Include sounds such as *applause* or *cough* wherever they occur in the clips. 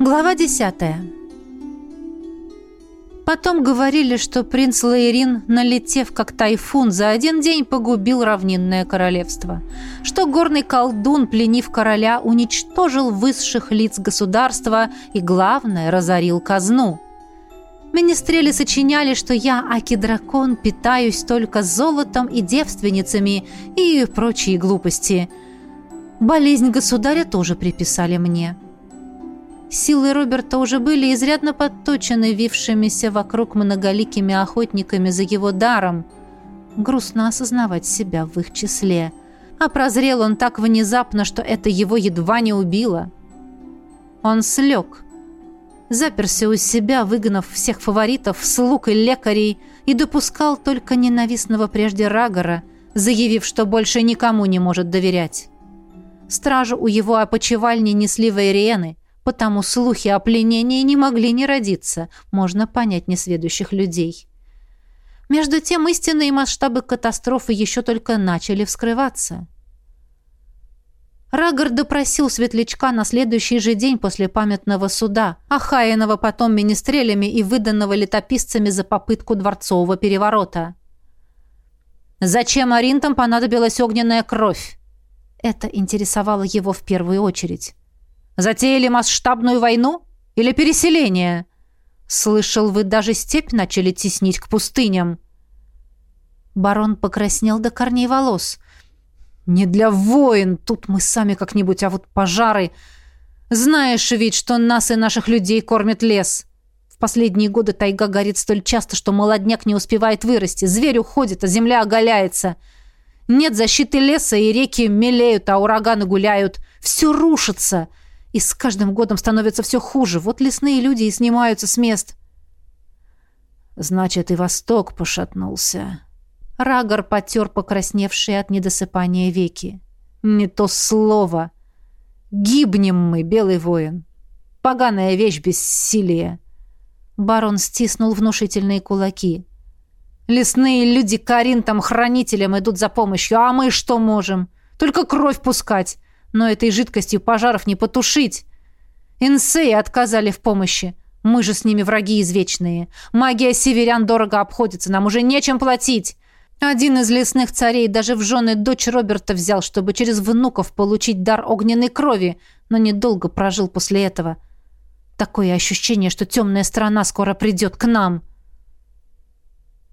Глава десятая. Потом говорили, что принц Лаирин, налетев как тайфун, за один день погубил равнинное королевство. Что горный колдун, пленив короля, уничтожил высших лиц государства и, главное, разорил казну. Министрели сочиняли, что я, Аки-дракон, питаюсь только золотом и девственницами и прочие глупости. Болезнь государя тоже приписали мне. — Силы Роберта уже были изрядно подточены вившимися вокруг многоликими охотниками за его даром. Грустно осознавать себя в их числе. А прозрел он так внезапно, что это его едва не убило. Он слег. Заперся у себя, выгнав всех фаворитов, слуг и лекарей, и допускал только ненавистного прежде Рагора, заявив, что больше никому не может доверять. Стражу у его опочивальни несли вейриены, потому слухи о пленении не могли не родиться, можно понять несведущих людей. Между тем истинные масштабы катастрофы еще только начали вскрываться. Рагор допросил светлячка на следующий же день после памятного суда, охаянного потом министрелями и выданного летописцами за попытку дворцового переворота. «Зачем Аринтам понадобилась огненная кровь?» Это интересовало его в первую очередь. Затеяли масштабную войну или переселение? Слышал, вы даже степь начали теснить к пустыням. Барон покраснел до корней волос. Не для воин, тут мы сами как-нибудь, а вот пожары... Знаешь ведь, что нас и наших людей кормит лес. В последние годы тайга горит столь часто, что молодняк не успевает вырасти, зверь уходит, а земля оголяется. Нет защиты леса, и реки мелеют, а ураганы гуляют. Все рушится. И с каждым годом становится все хуже. Вот лесные люди и снимаются с мест. Значит, и Восток пошатнулся. Рагор потер покрасневшие от недосыпания веки. Не то слово. Гибнем мы, белый воин. Поганая вещь бессилие. Барон стиснул внушительные кулаки. Лесные люди Каринтам хранителям идут за помощью, а мы что можем? Только кровь пускать но этой жидкостью пожаров не потушить. Инсеи отказали в помощи. Мы же с ними враги извечные. Магия северян дорого обходится, нам уже нечем платить. Один из лесных царей даже в жены дочь Роберта взял, чтобы через внуков получить дар огненной крови, но недолго прожил после этого. Такое ощущение, что темная сторона скоро придет к нам.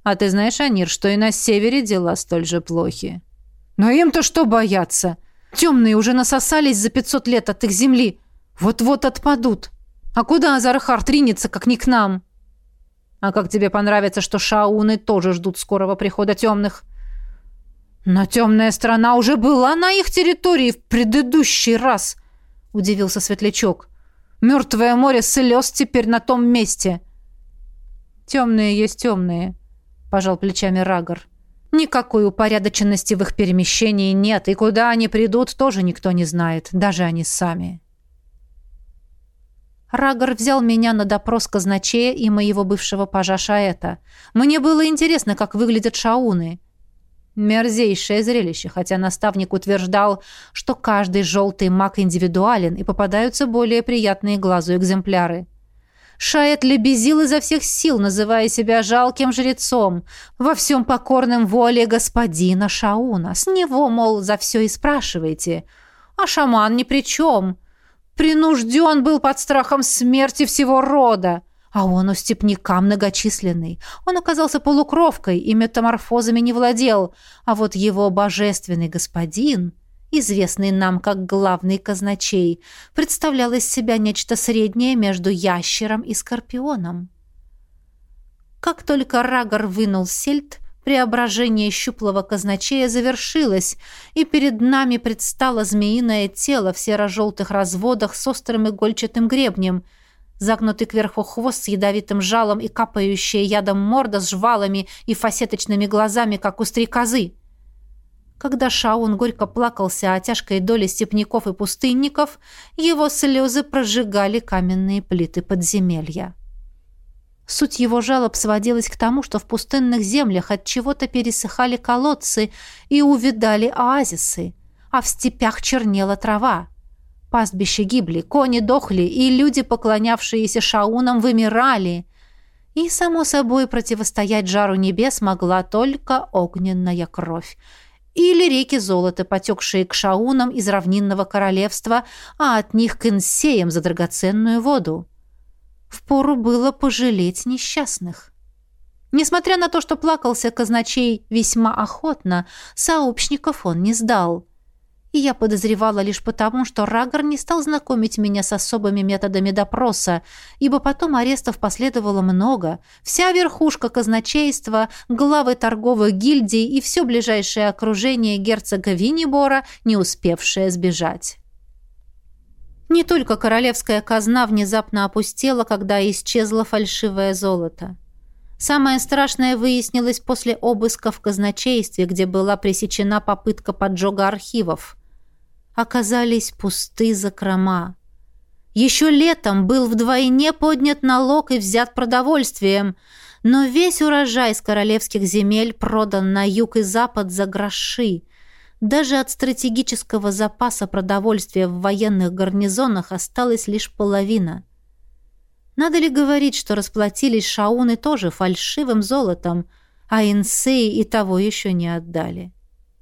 А ты знаешь, Анир, что и на севере дела столь же плохи. Но им-то что бояться? Темные уже насосались за пятьсот лет от их земли. Вот-вот отпадут. А куда Азархар тринется, как не к нам? А как тебе понравится, что шауны тоже ждут скорого прихода темных? Но темная страна уже была на их территории в предыдущий раз, удивился Светлячок. Мертвое море слез теперь на том месте. Темные есть темные, пожал плечами Рагор. Никакой упорядоченности в их перемещении нет, и куда они придут, тоже никто не знает, даже они сами. Рагор взял меня на допрос казначея и моего бывшего пажа Шаэта. Мне было интересно, как выглядят шауны. Мерзейшее зрелище, хотя наставник утверждал, что каждый желтый маг индивидуален и попадаются более приятные глазу экземпляры. Шаэт лебезил изо всех сил, называя себя жалким жрецом, во всем покорным воле господина Шауна. С него, мол, за все и спрашиваете. А шаман ни при чем. Принужден был под страхом смерти всего рода. А он у степняка многочисленный. Он оказался полукровкой и метаморфозами не владел. А вот его божественный господин известный нам как главный казначей, представлял из себя нечто среднее между ящером и скорпионом. Как только Рагор вынул сельдь, преображение щуплого казначея завершилось, и перед нами предстало змеиное тело в серо-желтых разводах с острым игольчатым гребнем, загнутый кверху хвост с ядовитым жалом и капающая ядом морда с жвалами и фасеточными глазами, как у стрекозы. Когда Шаун горько плакался о тяжкой доле степняков и пустынников, его слезы прожигали каменные плиты подземелья. Суть его жалоб сводилась к тому, что в пустынных землях от чего-то пересыхали колодцы и увидали оазисы, а в степях чернела трава. Пастбища гибли, кони дохли, и люди, поклонявшиеся шаунам, вымирали. И, само собой, противостоять жару небес могла только огненная кровь. Или реки золота, потекшие к шаунам из равнинного королевства, а от них к инсеям за драгоценную воду. Впору было пожалеть несчастных. Несмотря на то, что плакался казначей весьма охотно, сообщников он не сдал. И я подозревала лишь потому, что Рагор не стал знакомить меня с особыми методами допроса, ибо потом арестов последовало много. Вся верхушка казначейства, главы торговых гильдий и все ближайшее окружение герцога Виннибора, не успевшее сбежать. Не только королевская казна внезапно опустела, когда исчезло фальшивое золото. Самое страшное выяснилось после обыска в казначействе, где была пресечена попытка поджога архивов. Оказались пусты закрома. Еще летом был вдвойне поднят налог и взят продовольствием, но весь урожай с королевских земель продан на юг и запад за гроши – даже от стратегического запаса продовольствия в военных гарнизонах осталась лишь половина. Надо ли говорить, что расплатились шауны тоже фальшивым золотом, а инсеи и того еще не отдали?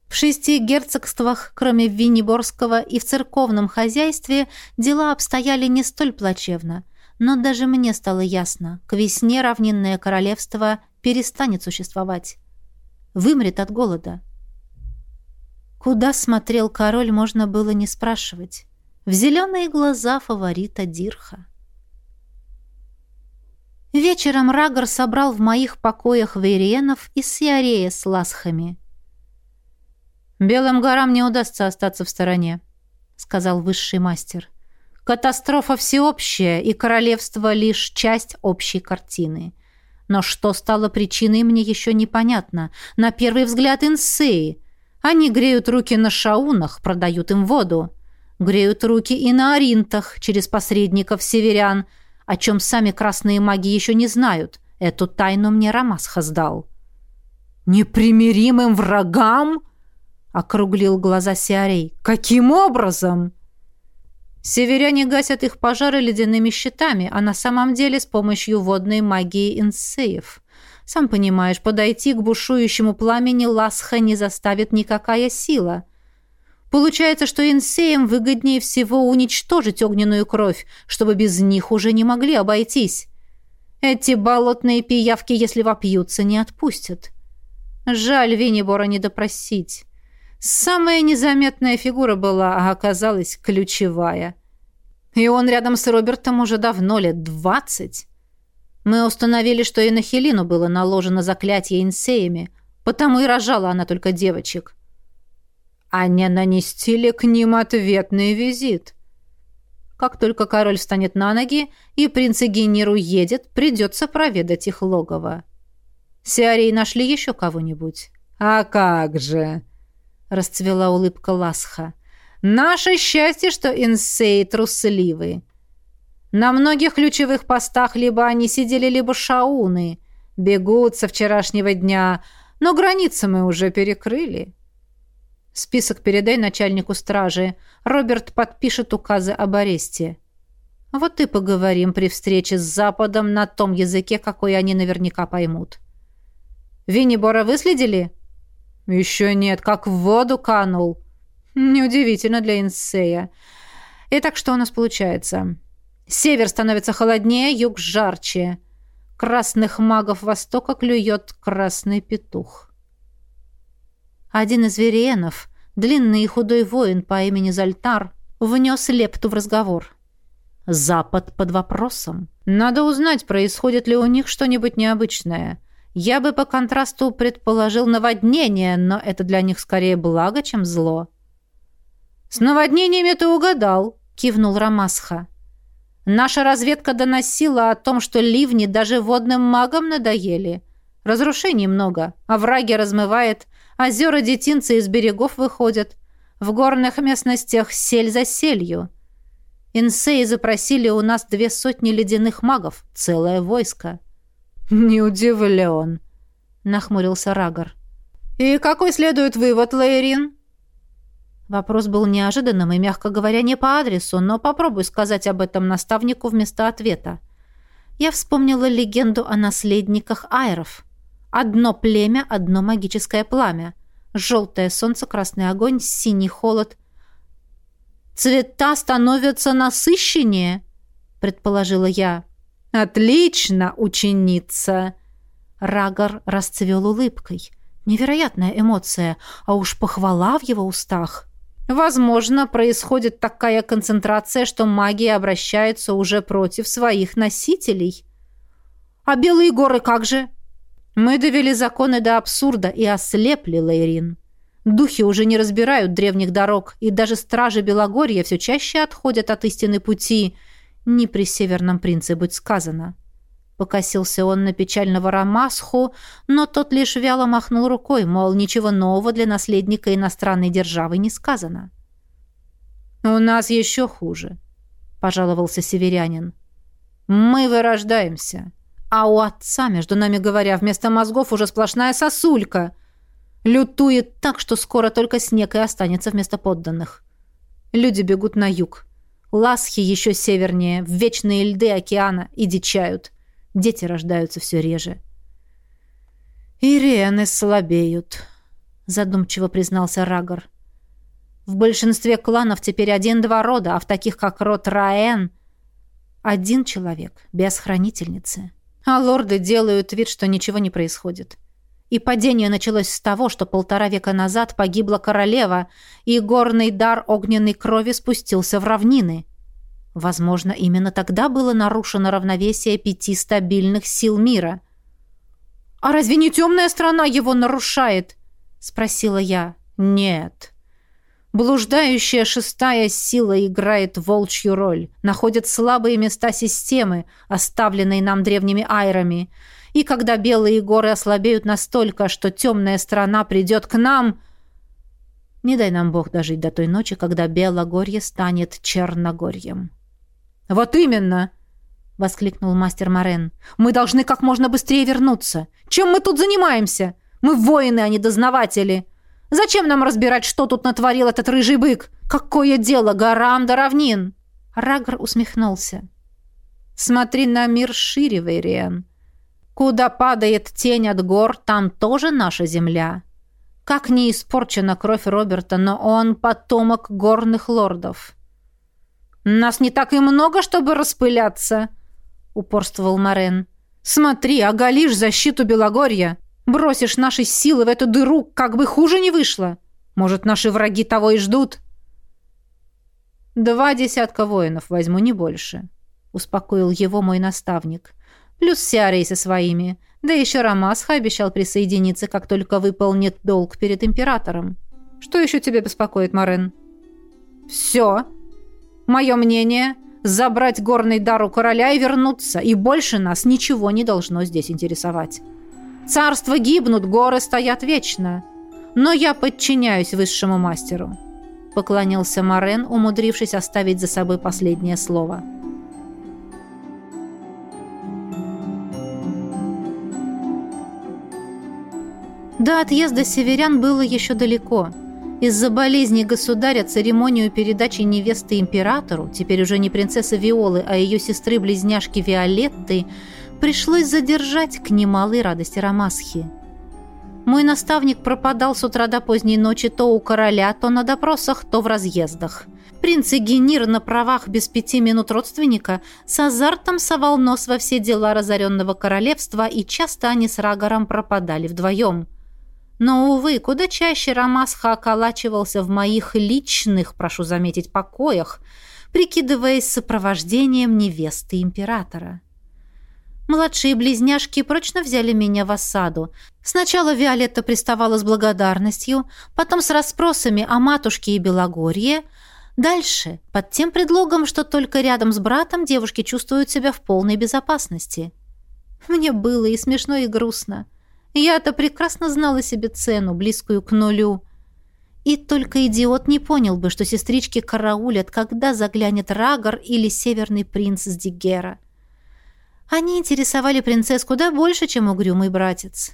В шести герцогствах, кроме Винниборского, и в церковном хозяйстве дела обстояли не столь плачевно, но даже мне стало ясно, к весне равнинное королевство перестанет существовать. Вымрет от голода. Куда смотрел король, можно было не спрашивать. В зеленые глаза фаворита Дирха. Вечером Рагор собрал в моих покоях вейриенов и Сиарея с ласхами. «Белым горам не удастся остаться в стороне», — сказал высший мастер. «Катастрофа всеобщая, и королевство — лишь часть общей картины. Но что стало причиной, мне еще непонятно. На первый взгляд инсеи — они греют руки на шаунах, продают им воду. Греют руки и на аринтах через посредников северян, о чем сами красные маги еще не знают. Эту тайну мне Рамасха сдал. «Непримиримым врагам?» — округлил глаза Сиарей. «Каким образом?» Северяне гасят их пожары ледяными щитами, а на самом деле с помощью водной магии инсеев. Сам понимаешь, подойти к бушующему пламени Ласха не заставит никакая сила. Получается, что инсеям выгоднее всего уничтожить огненную кровь, чтобы без них уже не могли обойтись. Эти болотные пиявки, если вопьются, не отпустят. Жаль Виннибора не допросить. Самая незаметная фигура была, а оказалась ключевая. И он рядом с Робертом уже давно, лет двадцать. Мы установили, что и на Хелину было наложено заклятие инсеями, потому и рожала она только девочек. А не нанести ли к ним ответный визит? Как только король встанет на ноги и принц Эгенир уедет, придется проведать их логово. Сиарей нашли еще кого-нибудь? А как же! Расцвела улыбка Ласха. Наше счастье, что инсеи трусливы. На многих ключевых постах либо они сидели, либо шауны. Бегут со вчерашнего дня, но границы мы уже перекрыли. Список передай начальнику стражи. Роберт подпишет указы об аресте. Вот и поговорим при встрече с Западом на том языке, какой они наверняка поймут. Виннибора выследили? Еще нет, как в воду канул. Неудивительно для Инсея. Итак, что у нас получается? Север становится холоднее, юг жарче. Красных магов Востока клюет красный петух. Один из вериенов, длинный и худой воин по имени Зальтар, внес лепту в разговор. Запад под вопросом. Надо узнать, происходит ли у них что-нибудь необычное. Я бы по контрасту предположил наводнение, но это для них скорее благо, чем зло. «С наводнениями ты угадал», — кивнул Рамасха. Наша разведка доносила о том, что ливни даже водным магам надоели. Разрушений много, а враги размывает, озера детинцы из берегов выходят. В горных местностях сель за селью. Инсеи запросили у нас две сотни ледяных магов, целое войско. «Не удивлен», — нахмурился Рагор. «И какой следует вывод, Лейрин?» Вопрос был неожиданным и, мягко говоря, не по адресу, но попробуй сказать об этом наставнику вместо ответа. Я вспомнила легенду о наследниках айров. Одно племя, одно магическое пламя. Желтое солнце, красный огонь, синий холод. «Цвета становятся насыщеннее», — предположила я. «Отлично, ученица!» Рагор расцвел улыбкой. Невероятная эмоция, а уж похвала в его устах. Возможно, происходит такая концентрация, что магия обращается уже против своих носителей. А белые горы как же? Мы довели законы до абсурда и ослепли Лейрин. Духи уже не разбирают древних дорог, и даже стражи Белогорья все чаще отходят от истины пути. Не при Северном принце быть сказано. Покосился он на печального Рамасху, но тот лишь вяло махнул рукой, мол, ничего нового для наследника иностранной державы не сказано. «У нас еще хуже», — пожаловался северянин. «Мы вырождаемся, а у отца, между нами говоря, вместо мозгов уже сплошная сосулька. Лютует так, что скоро только снег и останется вместо подданных. Люди бегут на юг. Ласхи еще севернее, в вечные льды океана, и дичают. Дети рождаются все реже. «Ириэны слабеют», — задумчиво признался Рагор. «В большинстве кланов теперь один-два рода, а в таких, как род Раэн, один человек, без хранительницы. А лорды делают вид, что ничего не происходит. И падение началось с того, что полтора века назад погибла королева, и горный дар огненной крови спустился в равнины. Возможно, именно тогда было нарушено равновесие пяти стабильных сил мира. «А разве не темная страна его нарушает?» — спросила я. «Нет». Блуждающая шестая сила играет волчью роль, находит слабые места системы, оставленные нам древними айрами. И когда белые горы ослабеют настолько, что темная страна придет к нам... Не дай нам Бог дожить до той ночи, когда Белогорье станет Черногорьем. «Вот именно!» — воскликнул мастер Морен. «Мы должны как можно быстрее вернуться. Чем мы тут занимаемся? Мы воины, а не дознаватели. Зачем нам разбирать, что тут натворил этот рыжий бык? Какое дело горам до равнин?» Рагр усмехнулся. «Смотри на мир шире, Вейриен. Куда падает тень от гор, там тоже наша земля. Как не испорчена кровь Роберта, но он потомок горных лордов. «Нас не так и много, чтобы распыляться», — упорствовал Морен. «Смотри, оголишь защиту Белогорья. Бросишь наши силы в эту дыру, как бы хуже не вышло. Может, наши враги того и ждут?» «Два десятка воинов возьму, не больше», — успокоил его мой наставник. «Плюс Сиарей со своими. Да еще Рамасха обещал присоединиться, как только выполнит долг перед императором. Что еще тебя беспокоит, Морен?» «Все», Мое мнение – забрать горный дар у короля и вернуться, и больше нас ничего не должно здесь интересовать. Царства гибнут, горы стоят вечно. Но я подчиняюсь высшему мастеру», – поклонился Морен, умудрившись оставить за собой последнее слово. До отъезда северян было еще далеко – из-за болезни государя церемонию передачи невесты императору, теперь уже не принцессы Виолы, а ее сестры-близняшки Виолетты, пришлось задержать к немалой радости Рамасхи. Мой наставник пропадал с утра до поздней ночи то у короля, то на допросах, то в разъездах. Принц Игенир на правах без пяти минут родственника с азартом совал нос во все дела разоренного королевства, и часто они с Рагором пропадали вдвоем – но, увы, куда чаще Рамасха околачивался в моих личных, прошу заметить, покоях, прикидываясь сопровождением невесты императора. Младшие близняшки прочно взяли меня в осаду. Сначала Виолетта приставала с благодарностью, потом с расспросами о матушке и Белогорье, дальше под тем предлогом, что только рядом с братом девушки чувствуют себя в полной безопасности. Мне было и смешно, и грустно. Я-то прекрасно знала себе цену, близкую к нулю. И только идиот не понял бы, что сестрички караулят, когда заглянет Рагор или Северный принц с Дигера. Они интересовали принцесс куда больше, чем угрюмый братец.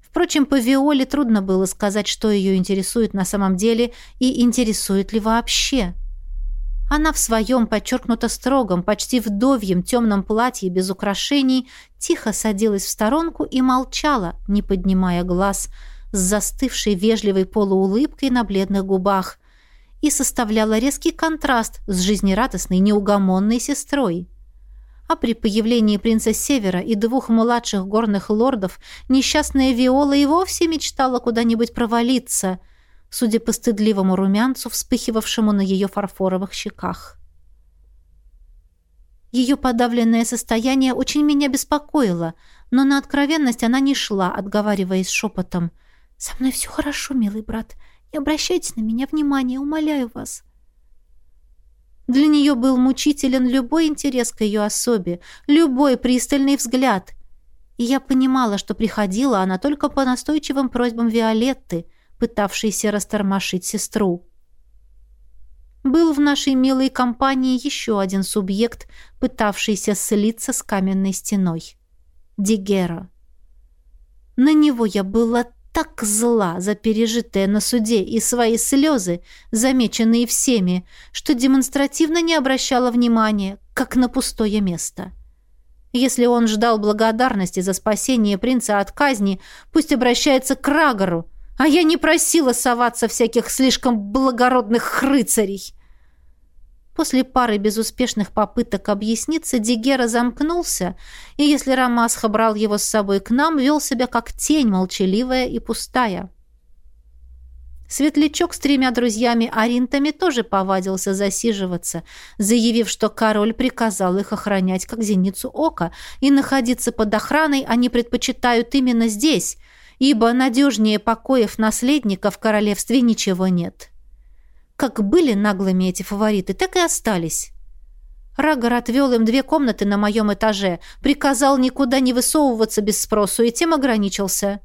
Впрочем, по Виоле трудно было сказать, что ее интересует на самом деле и интересует ли вообще. Она в своем подчеркнуто строгом, почти вдовьем темном платье без украшений тихо садилась в сторонку и молчала, не поднимая глаз, с застывшей вежливой полуулыбкой на бледных губах, и составляла резкий контраст с жизнерадостной неугомонной сестрой. А при появлении принца Севера и двух младших горных лордов несчастная Виола и вовсе мечтала куда-нибудь провалиться – судя по стыдливому румянцу, вспыхивавшему на ее фарфоровых щеках. Ее подавленное состояние очень меня беспокоило, но на откровенность она не шла, отговариваясь шепотом. «Со мной все хорошо, милый брат. Не обращайте на меня внимания, умоляю вас». Для нее был мучителен любой интерес к ее особе, любой пристальный взгляд. И я понимала, что приходила она только по настойчивым просьбам Виолетты — пытавшийся растормошить сестру. Был в нашей милой компании еще один субъект, пытавшийся слиться с каменной стеной. Дигера. На него я была так зла за пережитое на суде и свои слезы, замеченные всеми, что демонстративно не обращала внимания, как на пустое место. Если он ждал благодарности за спасение принца от казни, пусть обращается к Рагору, а я не просила соваться всяких слишком благородных рыцарей. После пары безуспешных попыток объясниться, Дигера замкнулся, и если Рамасха брал его с собой к нам, вел себя как тень, молчаливая и пустая. Светлячок с тремя друзьями-аринтами тоже повадился засиживаться, заявив, что король приказал их охранять как зеницу ока, и находиться под охраной они предпочитают именно здесь — ибо надежнее покоев наследника в королевстве ничего нет. Как были наглыми эти фавориты, так и остались. Рагор отвел им две комнаты на моем этаже, приказал никуда не высовываться без спросу и тем ограничился.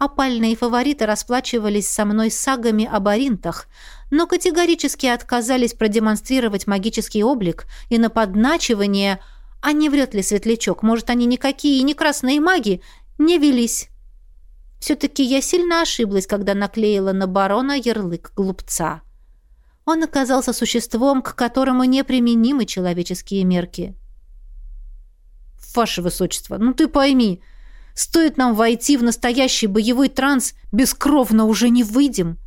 Опальные фавориты расплачивались со мной сагами об аринтах, но категорически отказались продемонстрировать магический облик и на подначивание, а не врет ли светлячок, может, они никакие и не красные маги, не велись. Все-таки я сильно ошиблась, когда наклеила на барона ярлык глупца. Он оказался существом, к которому неприменимы человеческие мерки. «Ваше Высочество, ну ты пойми, стоит нам войти в настоящий боевой транс, бескровно уже не выйдем»,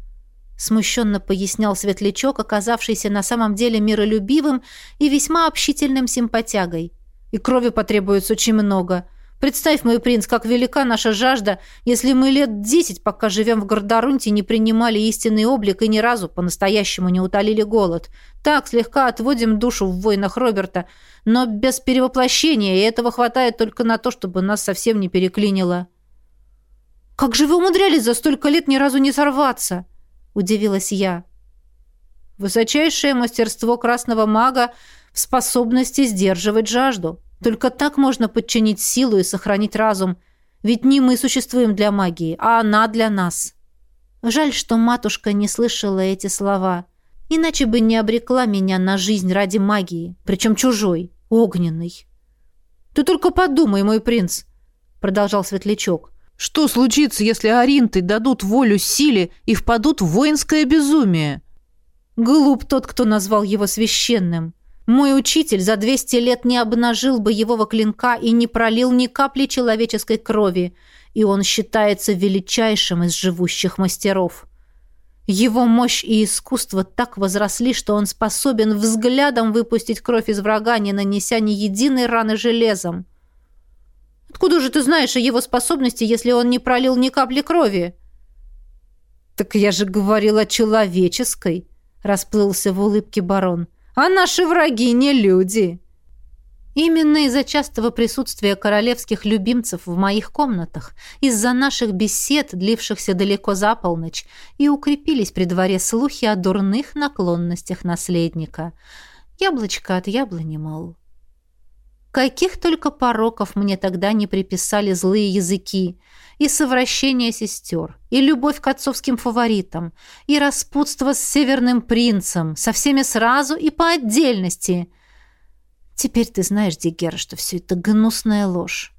смущенно пояснял светлячок, оказавшийся на самом деле миролюбивым и весьма общительным симпатягой. «И крови потребуется очень много. Представь, мой принц, как велика наша жажда, если мы лет десять, пока живем в Гордорунте, не принимали истинный облик и ни разу по-настоящему не утолили голод. Так, слегка отводим душу в войнах Роберта, но без перевоплощения, и этого хватает только на то, чтобы нас совсем не переклинило». «Как же вы умудрялись за столько лет ни разу не сорваться?» – удивилась я. «Высочайшее мастерство красного мага в способности сдерживать жажду», только так можно подчинить силу и сохранить разум. Ведь не мы существуем для магии, а она для нас. Жаль, что матушка не слышала эти слова. Иначе бы не обрекла меня на жизнь ради магии, причем чужой, огненной. «Ты только подумай, мой принц», — продолжал Светлячок. «Что случится, если аринты дадут волю силе и впадут в воинское безумие?» Глуп тот, кто назвал его священным. Мой учитель за 200 лет не обнажил боевого клинка и не пролил ни капли человеческой крови, и он считается величайшим из живущих мастеров. Его мощь и искусство так возросли, что он способен взглядом выпустить кровь из врага, не нанеся ни единой раны железом. Откуда же ты знаешь о его способности, если он не пролил ни капли крови? Так я же говорил о человеческой, расплылся в улыбке барон. — а наши враги не люди. Именно из-за частого присутствия королевских любимцев в моих комнатах, из-за наших бесед, длившихся далеко за полночь, и укрепились при дворе слухи о дурных наклонностях наследника. Яблочко от яблони, мол. Каких только пороков мне тогда не приписали злые языки — и совращение сестер, и любовь к отцовским фаворитам, и распутство с северным принцем, со всеми сразу и по отдельности. Теперь ты знаешь, Дигер, что все это гнусная ложь.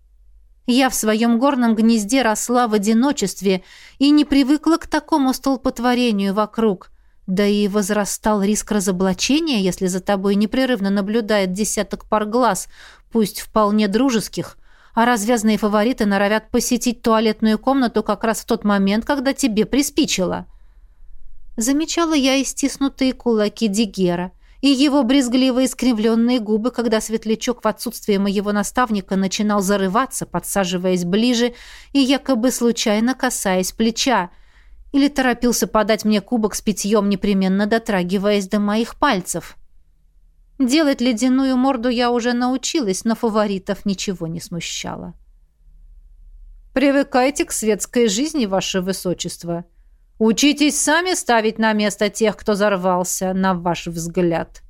Я в своем горном гнезде росла в одиночестве и не привыкла к такому столпотворению вокруг. Да и возрастал риск разоблачения, если за тобой непрерывно наблюдает десяток пар глаз, пусть вполне дружеских, а развязные фавориты норовят посетить туалетную комнату как раз в тот момент, когда тебе приспичило. Замечала я и стиснутые кулаки Дигера, и его брезгливо искривленные губы, когда светлячок в отсутствие моего наставника начинал зарываться, подсаживаясь ближе и якобы случайно касаясь плеча, или торопился подать мне кубок с питьем, непременно дотрагиваясь до моих пальцев. Делать ледяную морду я уже научилась, но фаворитов ничего не смущало. «Привыкайте к светской жизни, ваше высочество. Учитесь сами ставить на место тех, кто зарвался, на ваш взгляд».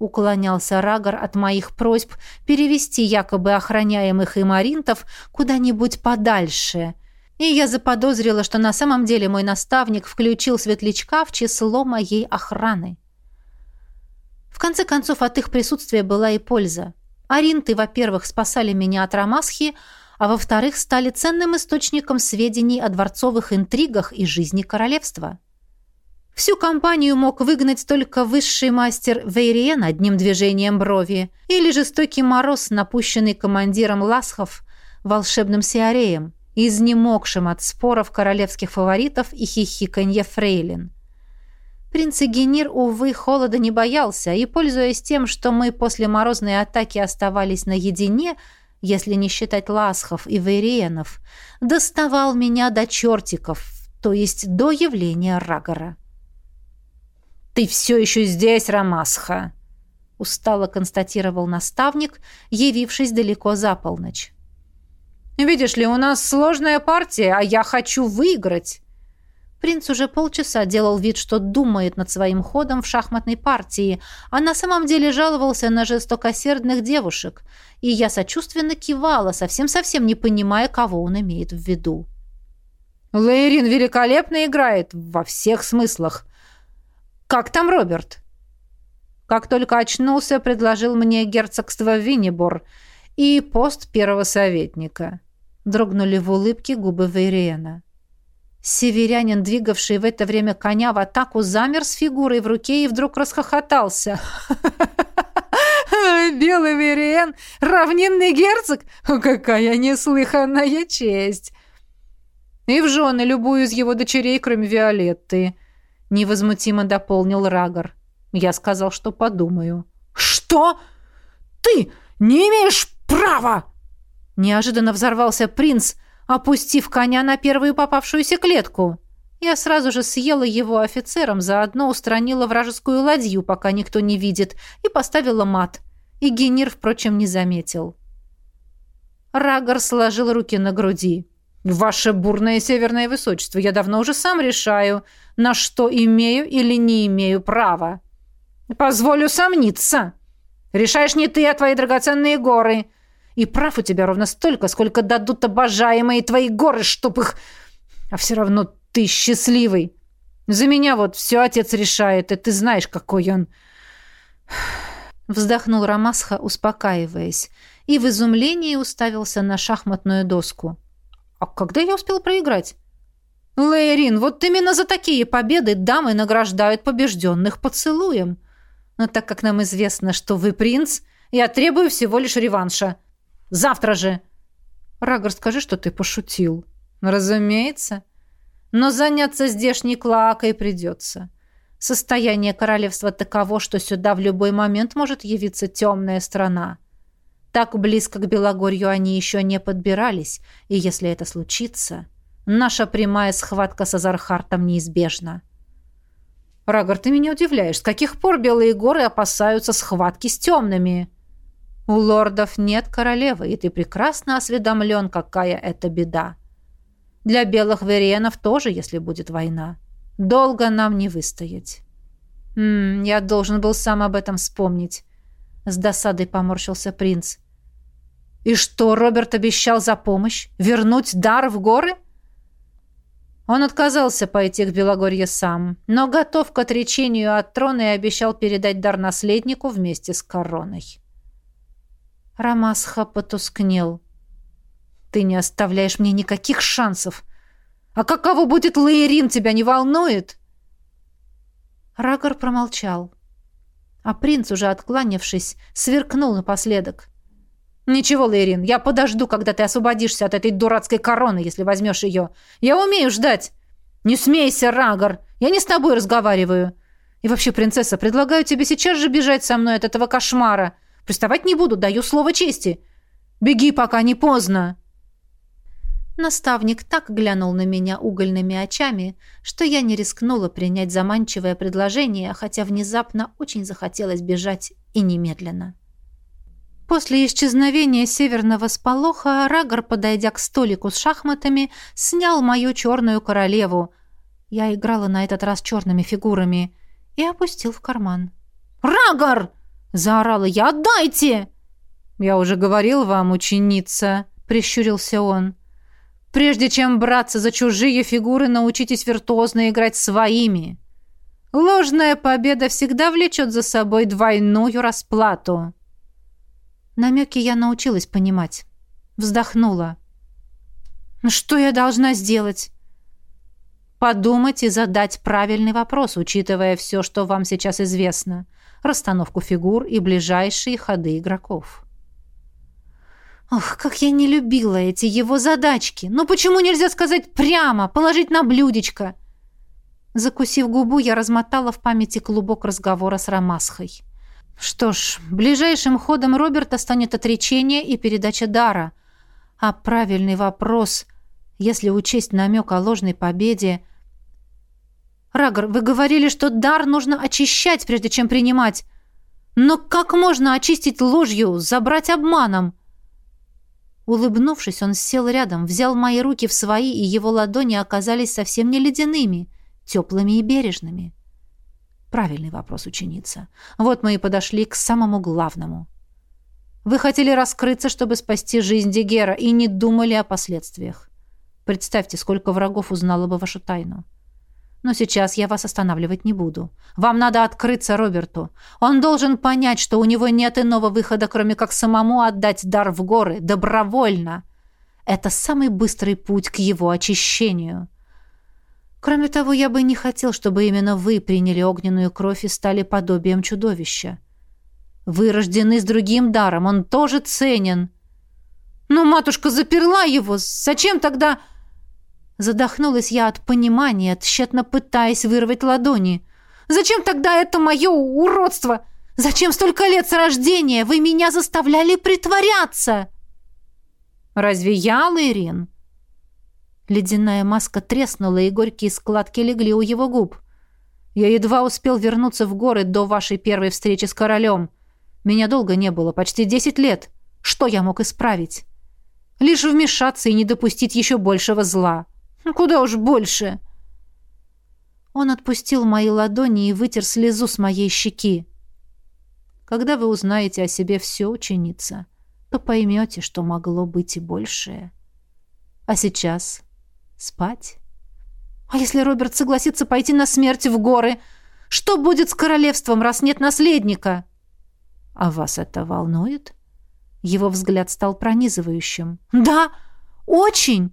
Уклонялся Рагор от моих просьб перевести якобы охраняемых имаринтов куда-нибудь подальше. И я заподозрила, что на самом деле мой наставник включил светлячка в число моей охраны. В конце концов, от их присутствия была и польза. Аринты, во-первых, спасали меня от Рамасхи, а во-вторых, стали ценным источником сведений о дворцовых интригах и жизни королевства. Всю компанию мог выгнать только высший мастер Вейриен одним движением брови или жестокий мороз, напущенный командиром Ласхов, волшебным сиареем, изнемогшим от споров королевских фаворитов и хихиканье фрейлин. Принц Эгенир, увы, холода не боялся, и, пользуясь тем, что мы после морозной атаки оставались наедине, если не считать ласхов и вейриенов, доставал меня до чертиков, то есть до явления Рагора. «Ты все еще здесь, Рамасха!» — устало констатировал наставник, явившись далеко за полночь. «Видишь ли, у нас сложная партия, а я хочу выиграть!» Принц уже полчаса делал вид, что думает над своим ходом в шахматной партии, а на самом деле жаловался на жестокосердных девушек, и я сочувственно кивала, совсем-совсем не понимая, кого он имеет в виду. «Лейрин великолепно играет во всех смыслах. Как там Роберт?» Как только очнулся, предложил мне герцогство Виннибор и пост первого советника. Дрогнули в улыбке губы Вейриена. Северянин, двигавший в это время коня в атаку, замер с фигурой в руке и вдруг расхохотался. *laughs* «Белый Вериен! Равнинный герцог! Какая неслыханная честь!» «И в жены любую из его дочерей, кроме Виолетты», — невозмутимо дополнил Рагор. Я сказал, что подумаю. «Что? Ты не имеешь права!» Неожиданно взорвался принц — опустив коня на первую попавшуюся клетку. Я сразу же съела его офицером, заодно устранила вражескую ладью, пока никто не видит, и поставила мат. И Генир, впрочем, не заметил. Рагор сложил руки на груди. «Ваше бурное северное высочество, я давно уже сам решаю, на что имею или не имею права. Позволю сомниться. Решаешь не ты, а твои драгоценные горы. И прав у тебя ровно столько, сколько дадут обожаемые твои горы, чтоб их... А все равно ты счастливый. За меня вот все отец решает, и ты знаешь, какой он...» Вздохнул Рамасха, успокаиваясь, и в изумлении уставился на шахматную доску. «А когда я успел проиграть?» «Лейрин, вот именно за такие победы дамы награждают побежденных поцелуем. Но так как нам известно, что вы принц, я требую всего лишь реванша. Завтра же!» «Рагор, скажи, что ты пошутил». «Разумеется. Но заняться здешней клакой придется. Состояние королевства таково, что сюда в любой момент может явиться темная страна. Так близко к Белогорью они еще не подбирались, и если это случится, наша прямая схватка с Азархартом неизбежна». «Рагор, ты меня удивляешь. С каких пор Белые горы опасаются схватки с темными?» У лордов нет королевы, и ты прекрасно осведомлен, какая это беда. Для белых веренов тоже, если будет война. Долго нам не выстоять. М я должен был сам об этом вспомнить. С досадой поморщился принц. И что Роберт обещал за помощь? Вернуть дар в горы? Он отказался пойти к Белогорье сам, но готов к отречению от трона и обещал передать дар наследнику вместе с короной. Рамасха потускнел. Ты не оставляешь мне никаких шансов. А каково будет Лаирин, тебя не волнует?» Рагор промолчал. А принц, уже откланявшись, сверкнул напоследок. «Ничего, Лейрин, я подожду, когда ты освободишься от этой дурацкой короны, если возьмешь ее. Я умею ждать. Не смейся, Рагор, я не с тобой разговариваю. И вообще, принцесса, предлагаю тебе сейчас же бежать со мной от этого кошмара. Приставать не буду, даю слово чести. Беги, пока не поздно». Наставник так глянул на меня угольными очами, что я не рискнула принять заманчивое предложение, хотя внезапно очень захотелось бежать и немедленно. После исчезновения северного сполоха Рагор, подойдя к столику с шахматами, снял мою черную королеву. Я играла на этот раз черными фигурами и опустил в карман. «Рагор!» — заорала я. «Отдайте!» «Я уже говорил вам, ученица», — прищурился он. «Прежде чем браться за чужие фигуры, научитесь виртуозно играть своими. Ложная победа всегда влечет за собой двойную расплату». Намеки я научилась понимать. Вздохнула. «Ну «Что я должна сделать?» «Подумать и задать правильный вопрос, учитывая все, что вам сейчас известно. Расстановку фигур и ближайшие ходы игроков». Ох, как я не любила эти его задачки. Ну почему нельзя сказать прямо, положить на блюдечко? Закусив губу, я размотала в памяти клубок разговора с Рамасхой. Что ж, ближайшим ходом Роберта станет отречение и передача дара. А правильный вопрос, если учесть намек о ложной победе... Рагор, вы говорили, что дар нужно очищать, прежде чем принимать. Но как можно очистить ложью, забрать обманом? Улыбнувшись, он сел рядом, взял мои руки в свои, и его ладони оказались совсем не ледяными, теплыми и бережными. — Правильный вопрос, ученица. Вот мы и подошли к самому главному. Вы хотели раскрыться, чтобы спасти жизнь Дегера, и не думали о последствиях. Представьте, сколько врагов узнало бы вашу тайну. Но сейчас я вас останавливать не буду. Вам надо открыться Роберту. Он должен понять, что у него нет иного выхода, кроме как самому отдать дар в горы, добровольно. Это самый быстрый путь к его очищению. Кроме того, я бы не хотел, чтобы именно вы приняли огненную кровь и стали подобием чудовища. Вы рождены с другим даром, он тоже ценен. Но матушка заперла его. Зачем тогда... Задохнулась я от понимания, тщетно пытаясь вырвать ладони. «Зачем тогда это мое уродство? Зачем столько лет с рождения? Вы меня заставляли притворяться!» «Разве я, Лэрин?» Ледяная маска треснула, и горькие складки легли у его губ. «Я едва успел вернуться в горы до вашей первой встречи с королем. Меня долго не было, почти десять лет. Что я мог исправить? Лишь вмешаться и не допустить еще большего зла. Куда уж больше!» Он отпустил мои ладони и вытер слезу с моей щеки. «Когда вы узнаете о себе все, ученица, то поймете, что могло быть и большее. А сейчас Спать? А если Роберт согласится пойти на смерть в горы? Что будет с королевством, раз нет наследника? А вас это волнует? Его взгляд стал пронизывающим. Да, очень.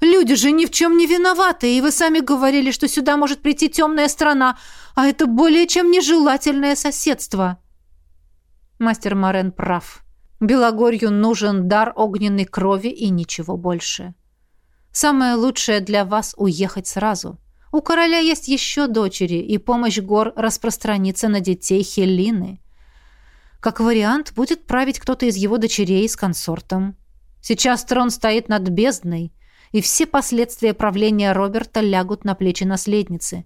Люди же ни в чем не виноваты, и вы сами говорили, что сюда может прийти темная страна, а это более чем нежелательное соседство. Мастер Морен прав. Белогорью нужен дар огненной крови и ничего больше. — Самое лучшее для вас — уехать сразу. У короля есть еще дочери, и помощь гор распространится на детей Хеллины. Как вариант, будет править кто-то из его дочерей с консортом. Сейчас трон стоит над бездной, и все последствия правления Роберта лягут на плечи наследницы.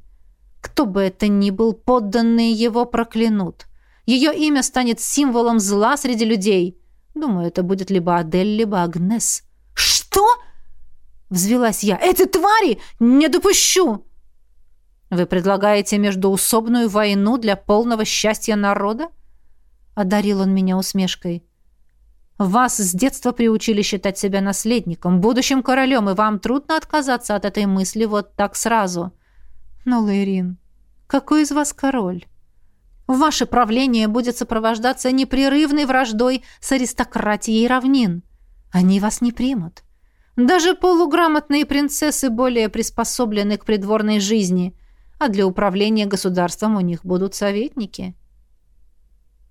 Кто бы это ни был, подданные его проклянут. Ее имя станет символом зла среди людей. Думаю, это будет либо Адель, либо Агнес. «Что?» Взвелась я. «Эти твари! Не допущу!» «Вы предлагаете междуусобную войну для полного счастья народа?» Одарил он меня усмешкой. «Вас с детства приучили считать себя наследником, будущим королем, и вам трудно отказаться от этой мысли вот так сразу». «Но, Лейрин, какой из вас король?» «Ваше правление будет сопровождаться непрерывной враждой с аристократией равнин. Они вас не примут». Даже полуграмотные принцессы более приспособлены к придворной жизни, а для управления государством у них будут советники.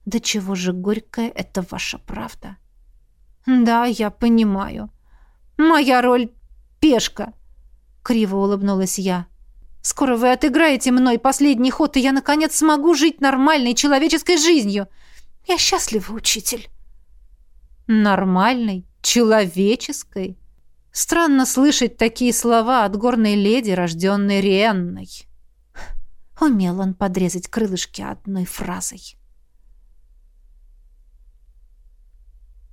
Да чего же горькая это ваша правда? Да, я понимаю. Моя роль — пешка, — криво улыбнулась я. Скоро вы отыграете мной последний ход, и я, наконец, смогу жить нормальной человеческой жизнью. Я счастлива, учитель. Нормальной, человеческой? Странно слышать такие слова от горной леди, рожденной Риенной. Умел он подрезать крылышки одной фразой.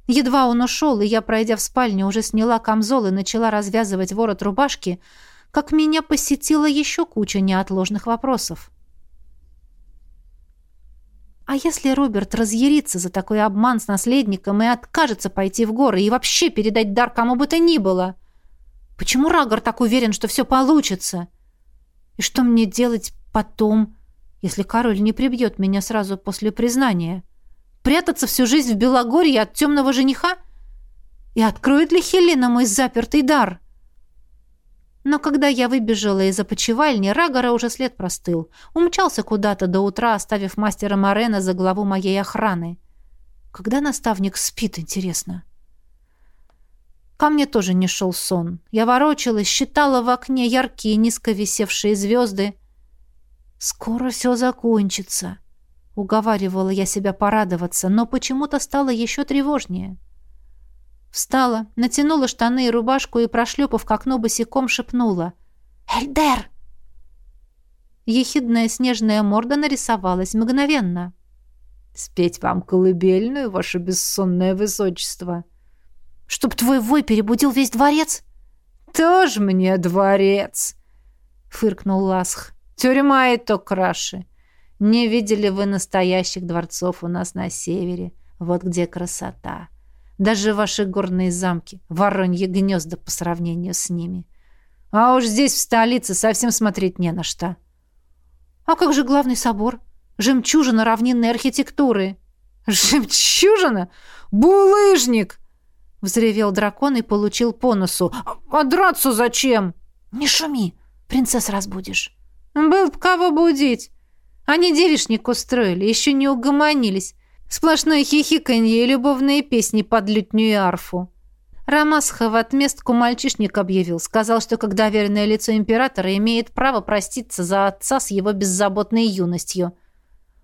Едва он ушел, и я, пройдя в спальню, уже сняла камзол и начала развязывать ворот рубашки, как меня посетила еще куча неотложных вопросов. А если Роберт разъярится за такой обман с наследником и откажется пойти в горы и вообще передать дар кому бы то ни было? Почему Рагор так уверен, что все получится? И что мне делать потом, если король не прибьет меня сразу после признания? Прятаться всю жизнь в Белогорье от темного жениха? И откроет ли Хелена мой запертый дар?» Но когда я выбежала из опочивальни, Рагора уже след простыл. Умчался куда-то до утра, оставив мастера Морена за главу моей охраны. Когда наставник спит, интересно? Ко мне тоже не шел сон. Я ворочалась, считала в окне яркие низко висевшие звезды. «Скоро все закончится», — уговаривала я себя порадоваться, но почему-то стало еще тревожнее. Встала, натянула штаны и рубашку и, прошлепав к окну босиком, шепнула. «Эльдер!» Ехидная снежная морда нарисовалась мгновенно. «Спеть вам колыбельную, ваше бессонное высочество!» «Чтоб твой вой перебудил весь дворец?» «Тоже мне дворец!» — фыркнул Ласх. «Тюрьма и то краше. Не видели вы настоящих дворцов у нас на севере. Вот где красота!» Даже ваши горные замки, вороньи гнезда по сравнению с ними. А уж здесь, в столице, совсем смотреть не на что. А как же главный собор? Жемчужина равнинной архитектуры. Жемчужина? Булыжник! Взревел дракон и получил по носу. А драться зачем? Не шуми, принцесс разбудишь. Был б кого будить. Они девишник устроили, еще не угомонились. Сплошное хихиканье и любовные песни под лютню арфу. Рамасха в отместку мальчишник объявил. Сказал, что как доверенное лицо императора имеет право проститься за отца с его беззаботной юностью.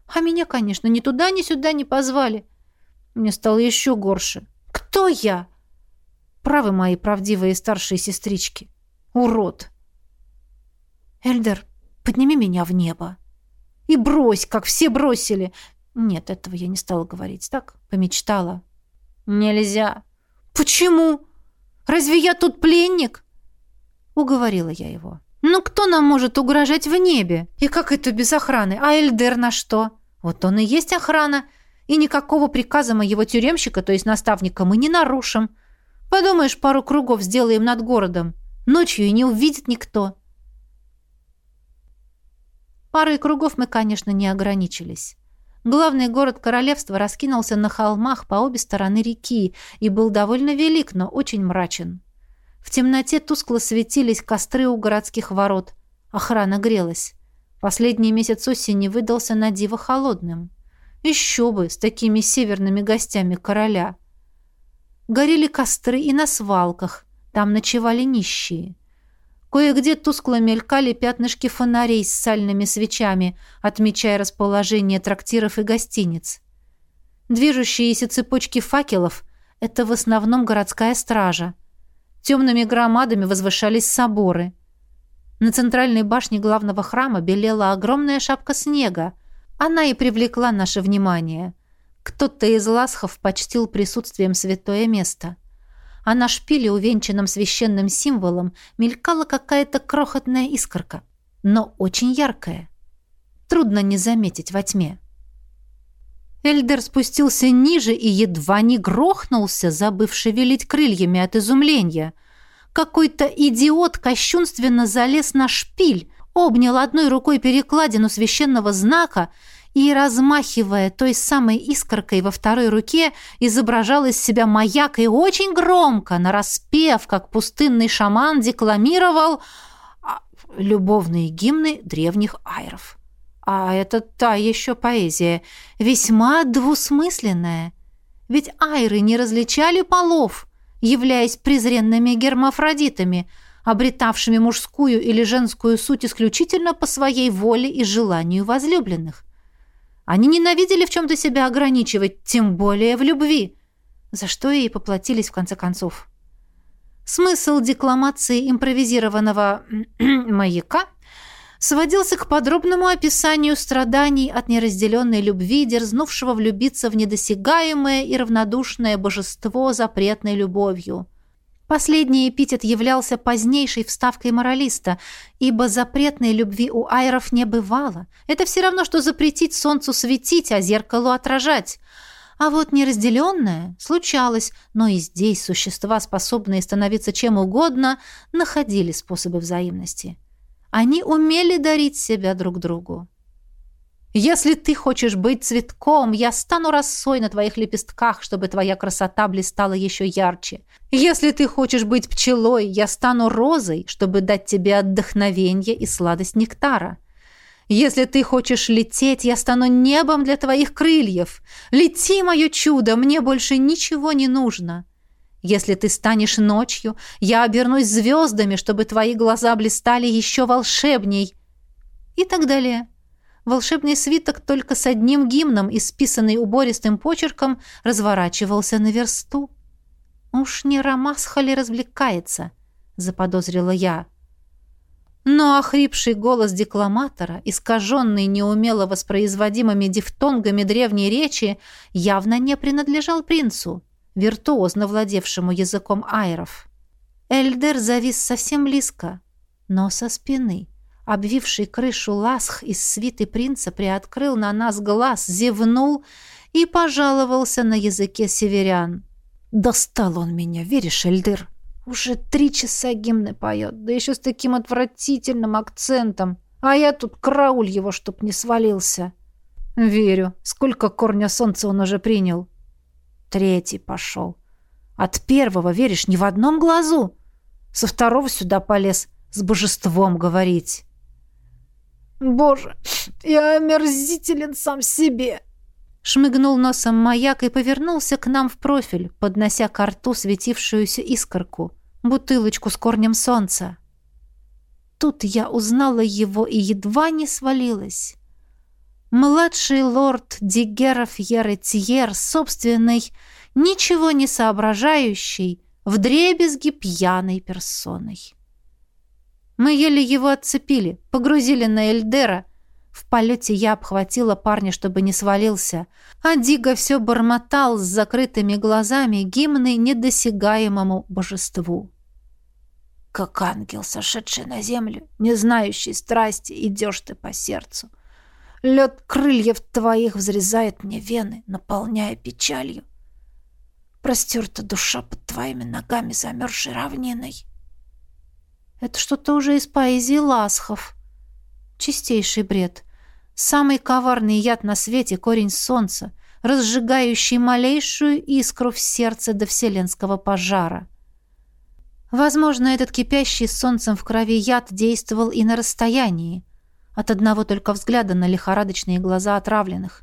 А меня, конечно, ни туда, ни сюда не позвали. Мне стало еще горше. Кто я? Правы мои правдивые старшие сестрички. Урод. Эльдер, подними меня в небо. И брось, как все бросили. Нет, этого я не стала говорить. Так, помечтала. Нельзя. Почему? Разве я тут пленник? Уговорила я его. Ну кто нам может угрожать в небе? И как это без охраны? А Эльдер на что? Вот он и есть охрана. И никакого приказа моего тюремщика, то есть наставника, мы не нарушим. Подумаешь, пару кругов сделаем над городом. Ночью и не увидит никто. Парой кругов мы, конечно, не ограничились. Главный город королевства раскинулся на холмах по обе стороны реки и был довольно велик, но очень мрачен. В темноте тускло светились костры у городских ворот. Охрана грелась. Последний месяц осени выдался на диво холодным. Еще бы, с такими северными гостями короля. Горели костры и на свалках. Там ночевали нищие. Кое-где тускло мелькали пятнышки фонарей с сальными свечами, отмечая расположение трактиров и гостиниц. Движущиеся цепочки факелов — это в основном городская стража. Темными громадами возвышались соборы. На центральной башне главного храма белела огромная шапка снега. Она и привлекла наше внимание. Кто-то из ласхов почтил присутствием святое место — а на шпиле, увенчанном священным символом, мелькала какая-то крохотная искорка, но очень яркая. Трудно не заметить во тьме. Эльдер спустился ниже и едва не грохнулся, забыв шевелить крыльями от изумления. Какой-то идиот кощунственно залез на шпиль, обнял одной рукой перекладину священного знака и, размахивая той самой искоркой во второй руке, изображал из себя маяк и очень громко, нараспев, как пустынный шаман, декламировал а, любовные гимны древних айров. А это та еще поэзия, весьма двусмысленная. Ведь айры не различали полов, являясь презренными гермафродитами, обретавшими мужскую или женскую суть исключительно по своей воле и желанию возлюбленных. Они ненавидели в чем-то себя ограничивать, тем более в любви, за что и поплатились в конце концов. Смысл декламации импровизированного *clears throat* «маяка» сводился к подробному описанию страданий от неразделенной любви, дерзнувшего влюбиться в недосягаемое и равнодушное божество запретной любовью. Последний эпитет являлся позднейшей вставкой моралиста, ибо запретной любви у айров не бывало. Это все равно, что запретить солнцу светить, а зеркалу отражать. А вот неразделенное случалось, но и здесь существа, способные становиться чем угодно, находили способы взаимности. Они умели дарить себя друг другу. Если ты хочешь быть цветком, я стану росой на твоих лепестках, чтобы твоя красота блистала еще ярче. Если ты хочешь быть пчелой, я стану розой, чтобы дать тебе отдохновение и сладость нектара. Если ты хочешь лететь, я стану небом для твоих крыльев. Лети, мое чудо, мне больше ничего не нужно. Если ты станешь ночью, я обернусь звездами, чтобы твои глаза блистали еще волшебней. И так далее. Волшебный свиток только с одним гимном, исписанный убористым почерком, разворачивался на версту. «Уж не Рамасхали развлекается», — заподозрила я. Но охрипший голос декламатора, искаженный неумело воспроизводимыми дифтонгами древней речи, явно не принадлежал принцу виртуозно владевшему языком айров. Эльдер завис совсем близко, но со спины. Обвивший крышу ласх из свиты принца приоткрыл на нас глаз, зевнул и пожаловался на языке северян. «Достал он меня, веришь, Эльдер? Уже три часа гимны поет, да еще с таким отвратительным акцентом. А я тут крауль его, чтоб не свалился». «Верю. Сколько корня солнца он уже принял?» Третий пошел. От первого, веришь, ни в одном глазу. Со второго сюда полез с божеством говорить. «Боже, я омерзителен сам себе!» Шмыгнул носом маяк и повернулся к нам в профиль, поднося к рту светившуюся искорку, бутылочку с корнем солнца. Тут я узнала его и едва не свалилась. Младший лорд Дигеров Еретьер, собственной, ничего не соображающий, вдребезги пьяной персоной. Мы еле его отцепили, погрузили на Эльдера. В полете я обхватила парня, чтобы не свалился, а Дига все бормотал с закрытыми глазами гимны недосягаемому божеству. Как ангел, сошедший на землю, не знающий страсти, идешь ты по сердцу — Лед крыльев твоих взрезает мне вены, наполняя печалью. Простерта душа под твоими ногами, замерзшей равниной. Это что-то уже из поэзии Ласхов. Чистейший бред. Самый коварный яд на свете — корень солнца, разжигающий малейшую искру в сердце до вселенского пожара. Возможно, этот кипящий солнцем в крови яд действовал и на расстоянии — от одного только взгляда на лихорадочные глаза отравленных.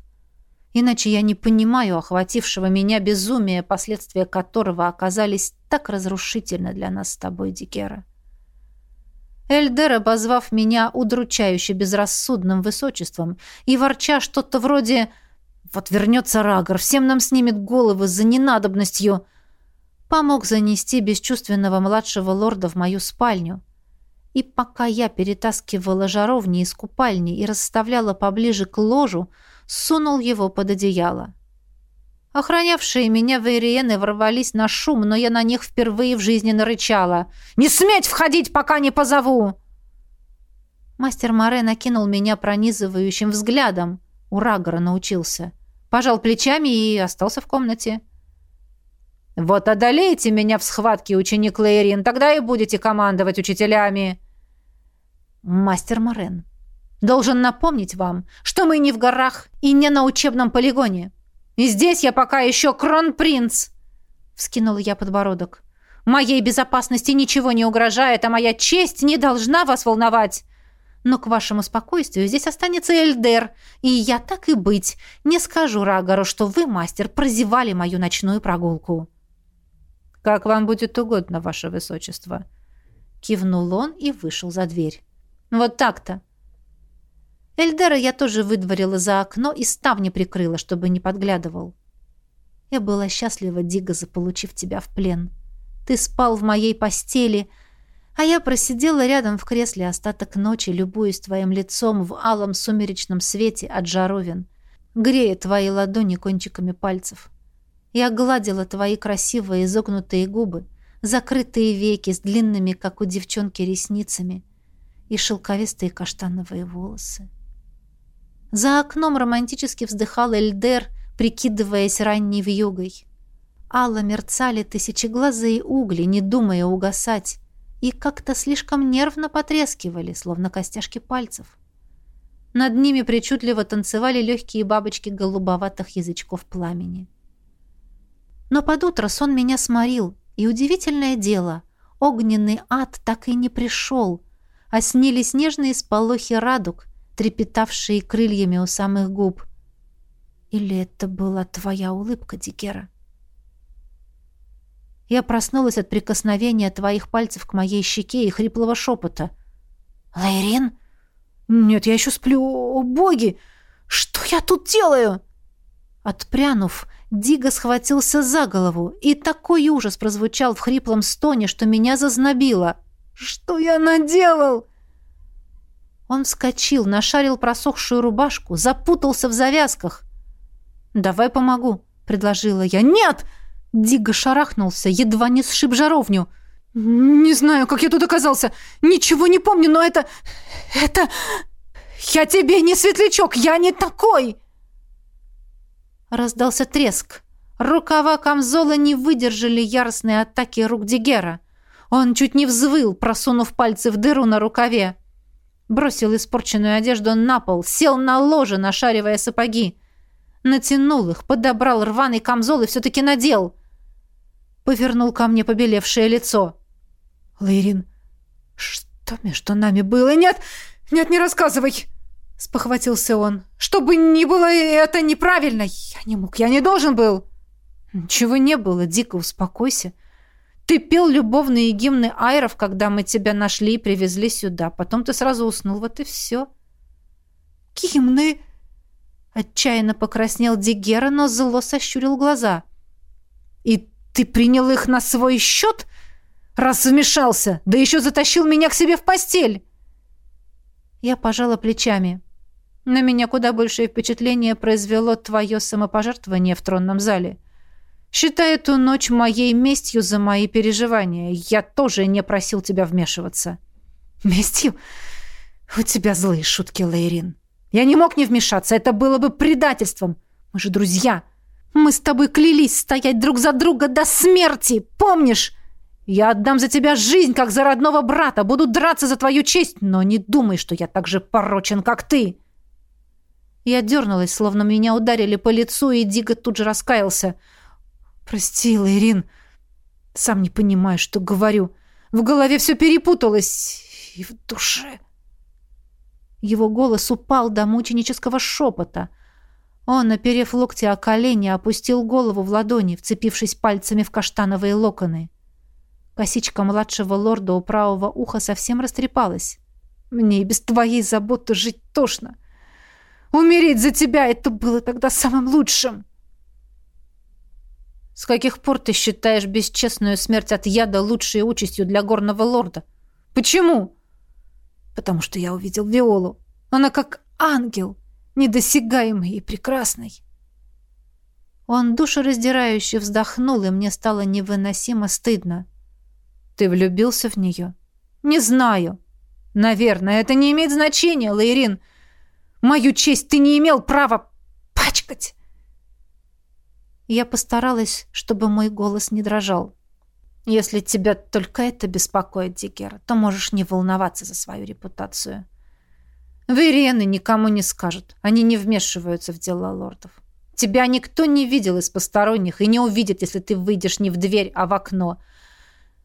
Иначе я не понимаю охватившего меня безумия, последствия которого оказались так разрушительны для нас с тобой, Дикера. Эльдер, обозвав меня удручающе безрассудным высочеством и ворча что-то вроде «Вот вернется Рагор, всем нам снимет головы за ненадобностью», помог занести бесчувственного младшего лорда в мою спальню, и пока я перетаскивала жаровни из купальни и расставляла поближе к ложу, сунул его под одеяло. Охранявшие меня вейриены ворвались на шум, но я на них впервые в жизни нарычала. «Не сметь входить, пока не позову!» Мастер Море накинул меня пронизывающим взглядом. У Рагора научился. Пожал плечами и остался в комнате. «Вот одолеете меня в схватке, ученик Лейрин, тогда и будете командовать учителями!» «Мастер Морен, Должен напомнить вам, что мы не в горах и не на учебном полигоне. И здесь я пока еще кронпринц!» Вскинула я подбородок. «Моей безопасности ничего не угрожает, а моя честь не должна вас волновать. Но к вашему спокойствию здесь останется Эльдер, и я так и быть не скажу Рагару, что вы, мастер, прозевали мою ночную прогулку». «Как вам будет угодно, ваше высочество», — кивнул он и вышел за дверь. «Вот так-то». Эльдера я тоже выдворила за окно и ставни прикрыла, чтобы не подглядывал. Я была счастлива, Дига, заполучив тебя в плен. Ты спал в моей постели, — а я просидела рядом в кресле остаток ночи, любуясь твоим лицом в алом сумеречном свете от жаровин, грея твои ладони кончиками пальцев. Я гладила твои красивые изогнутые губы, закрытые веки с длинными, как у девчонки, ресницами и шелковистые каштановые волосы. За окном романтически вздыхал Эльдер, прикидываясь ранней вьюгой. Алла мерцали тысячеглазые угли, не думая угасать, и как-то слишком нервно потрескивали, словно костяшки пальцев. Над ними причудливо танцевали легкие бабочки голубоватых язычков пламени. Но под утро сон меня сморил, и удивительное дело, огненный ад так и не пришел, а снились нежные сполохи радуг, трепетавшие крыльями у самых губ. Или это была твоя улыбка, Дикера? — я проснулась от прикосновения твоих пальцев к моей щеке и хриплого шепота. «Лайрин? Нет, я еще сплю. О, боги! Что я тут делаю?» Отпрянув, Дига схватился за голову, и такой ужас прозвучал в хриплом стоне, что меня зазнобило. «Что я наделал?» Он вскочил, нашарил просохшую рубашку, запутался в завязках. «Давай помогу», — предложила я. «Нет!» Дига шарахнулся, едва не сшиб жаровню. «Не знаю, как я тут оказался. Ничего не помню, но это... это... Я тебе не светлячок, я не такой!» Раздался треск. Рукава камзола не выдержали яростной атаки рук Дигера. Он чуть не взвыл, просунув пальцы в дыру на рукаве. Бросил испорченную одежду на пол, сел на ложе, нашаривая сапоги. Натянул их, подобрал рваный камзол и все-таки надел повернул ко мне побелевшее лицо. «Лейрин, что между нами было? Нет, нет, не рассказывай!» Спохватился он. «Что бы ни было, это неправильно! Я не мог, я не должен был!» «Ничего не было, дико успокойся. Ты пел любовные гимны айров, когда мы тебя нашли и привезли сюда. Потом ты сразу уснул, вот и все». «Гимны?» Отчаянно покраснел Дигера, но зло сощурил глаза. «И ты принял их на свой счет? Раз вмешался, да еще затащил меня к себе в постель!» Я пожала плечами. На меня куда большее впечатление произвело твое самопожертвование в тронном зале. Считай эту ночь моей местью за мои переживания. Я тоже не просил тебя вмешиваться. Местью? У тебя злые шутки, Лейрин. Я не мог не вмешаться, это было бы предательством. Мы же друзья. Мы с тобой клялись стоять друг за друга до смерти, помнишь? Я отдам за тебя жизнь, как за родного брата, буду драться за твою честь, но не думай, что я так же порочен, как ты!» Я дернулась, словно меня ударили по лицу, и Дига тут же раскаялся. «Прости, Лайрин, сам не понимаю, что говорю. В голове все перепуталось, и в душе...» Его голос упал до мученического шепота — он, оперев локти о колени, опустил голову в ладони, вцепившись пальцами в каштановые локоны. Косичка младшего лорда у правого уха совсем растрепалась. «Мне и без твоей заботы жить тошно. Умереть за тебя — это было тогда самым лучшим!» «С каких пор ты считаешь бесчестную смерть от яда лучшей участью для горного лорда? Почему?» «Потому что я увидел Виолу. Она как ангел, недосягаемой и прекрасной. Он душераздирающе вздохнул, и мне стало невыносимо стыдно. «Ты влюбился в нее?» «Не знаю». «Наверное, это не имеет значения, Лаирин. Мою честь ты не имел права пачкать». Я постаралась, чтобы мой голос не дрожал. «Если тебя только это беспокоит, Дикер, то можешь не волноваться за свою репутацию. Верены никому не скажут. Они не вмешиваются в дела лордов. Тебя никто не видел из посторонних и не увидит, если ты выйдешь не в дверь, а в окно.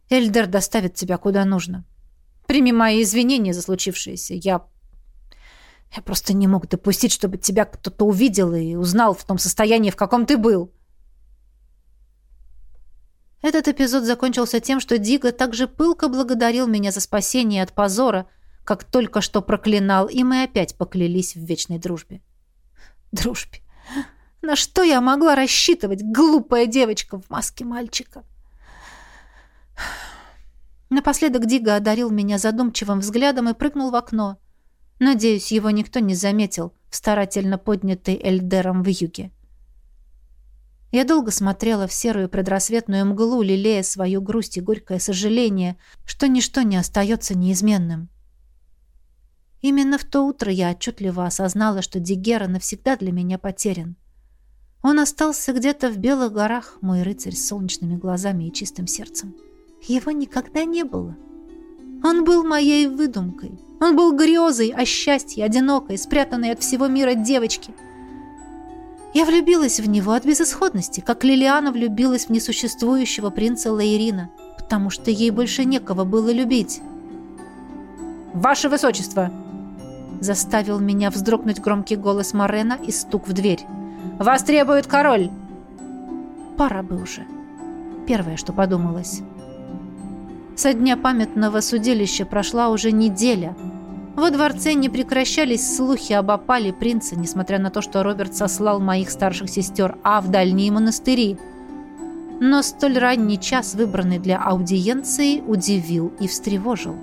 Эльдер доставит тебя куда нужно. Прими мои извинения за случившееся. Я... Я просто не мог допустить, чтобы тебя кто-то увидел и узнал в том состоянии, в каком ты был. Этот эпизод закончился тем, что Дига также пылко благодарил меня за спасение от позора, как только что проклинал, и мы опять поклялись в вечной дружбе. Дружбе. На что я могла рассчитывать, глупая девочка в маске мальчика? Напоследок Дига одарил меня задумчивым взглядом и прыгнул в окно. Надеюсь, его никто не заметил старательно поднятой Эльдером в юге. Я долго смотрела в серую предрассветную мглу, лелея свою грусть и горькое сожаление, что ничто не остается неизменным. Именно в то утро я отчетливо осознала, что Дигера навсегда для меня потерян. Он остался где-то в белых горах, мой рыцарь с солнечными глазами и чистым сердцем. Его никогда не было. Он был моей выдумкой. Он был грезой о счастье, одинокой, спрятанной от всего мира девочки. Я влюбилась в него от безысходности, как Лилиана влюбилась в несуществующего принца Лаирина, потому что ей больше некого было любить. «Ваше Высочество!» Заставил меня вздрогнуть громкий голос Морена и стук в дверь. «Вас требует король!» «Пора бы уже!» Первое, что подумалось. Со дня памятного судилища прошла уже неделя. Во дворце не прекращались слухи об опале принца, несмотря на то, что Роберт сослал моих старших сестер А в дальние монастыри. Но столь ранний час, выбранный для аудиенции, удивил и встревожил.